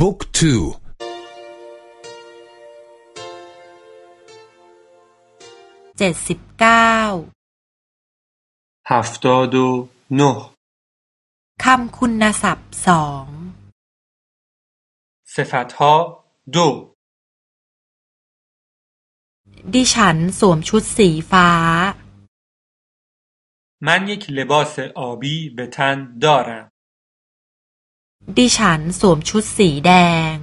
บุ๊กทูเจ็ดสิบเก้าฮัฟตอดูโนคำคุณศัพท์สองเซฟัตฮาดู ดิฉันสวมชุดสีฟ้า من یک لباس آبی به تن دارم. ดิฉันสวมชุดสีแดง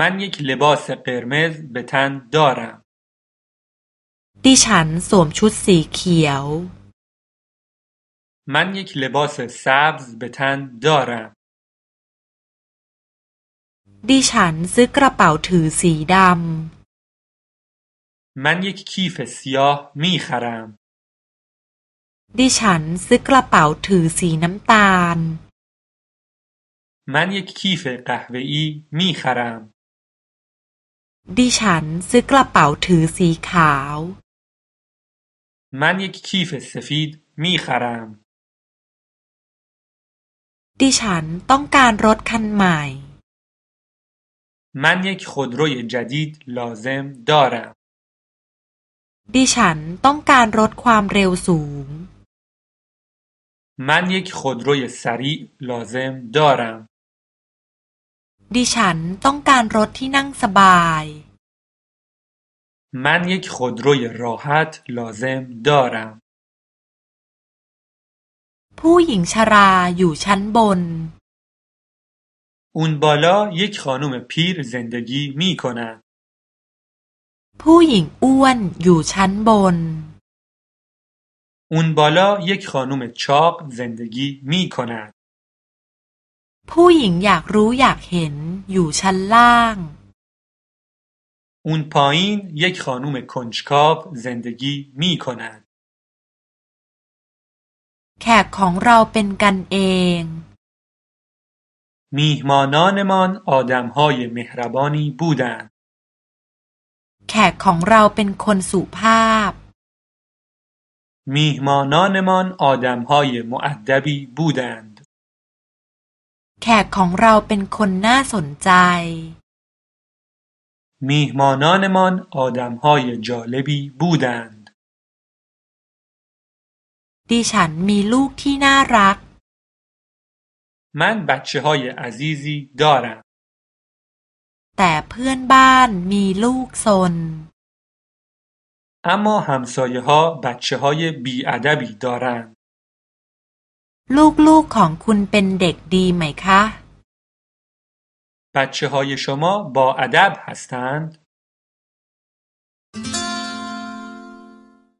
من یک لباس قرمز به تن دارم. ดิฉันสวมชุดสีเขียว من یک لباس سبز به تن دارم. ดิฉันซื้อกระเป๋าถือสีดำ من یک کیف سیاه می خرم. ดิฉันซื้อกระเป๋าถือสีน้ำตาล من یک کیف قهوه‌ای می خرم. ดิฉันซื้อกระเป๋าถือสีขาว من یک کیف سفید می خرم. ดิฉันต้องการรถคันใหม่ من یک خودروی جدید لازم دارم. ดิฉันต้องการรถความเร็วสูง من یک خودروی سریع لازم دارم. ดิฉันต้องการรถที่นั่งสบาย من یک خودروی راحت لازم دارم. ผู้หญิงชราอยู่ชั้นบน اون بالا یک خانم پیر زندگی می کند. ผู้หญิงอ้วนอยู่ชั้นบน اون بالا یک خانم چاق زندگی می کند. ผู้หญิงอยากรู้อยากเห็นอยู่ชั้นล่าง اون پایین یک خانم کنجکاو زندگی می کند. แขกของเราเป็นกันเอง میهمانانمان آدمهای مهربانی بودند. แขกของเราเป็นคนสุภาพ میهمانانمان آدمهای مؤدبی بودند. แขกของเราเป็นคนน่าสนใจ میهمانانمان آدمهای جالبی بودند. ดิฉันมีลูกที่น่ารัก من بچه های عزیزی دارم. แต่เพื่อนบ้านมีลูกซน اما همسایه ها بچه های بیادبی دارند. ลูกๆของคุณเป็นเด็กดีไหมคะ بچه های شما با ادب هستند؟